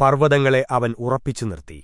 പർവതങ്ങളെ അവൻ ഉറപ്പിച്ചു നിർത്തി.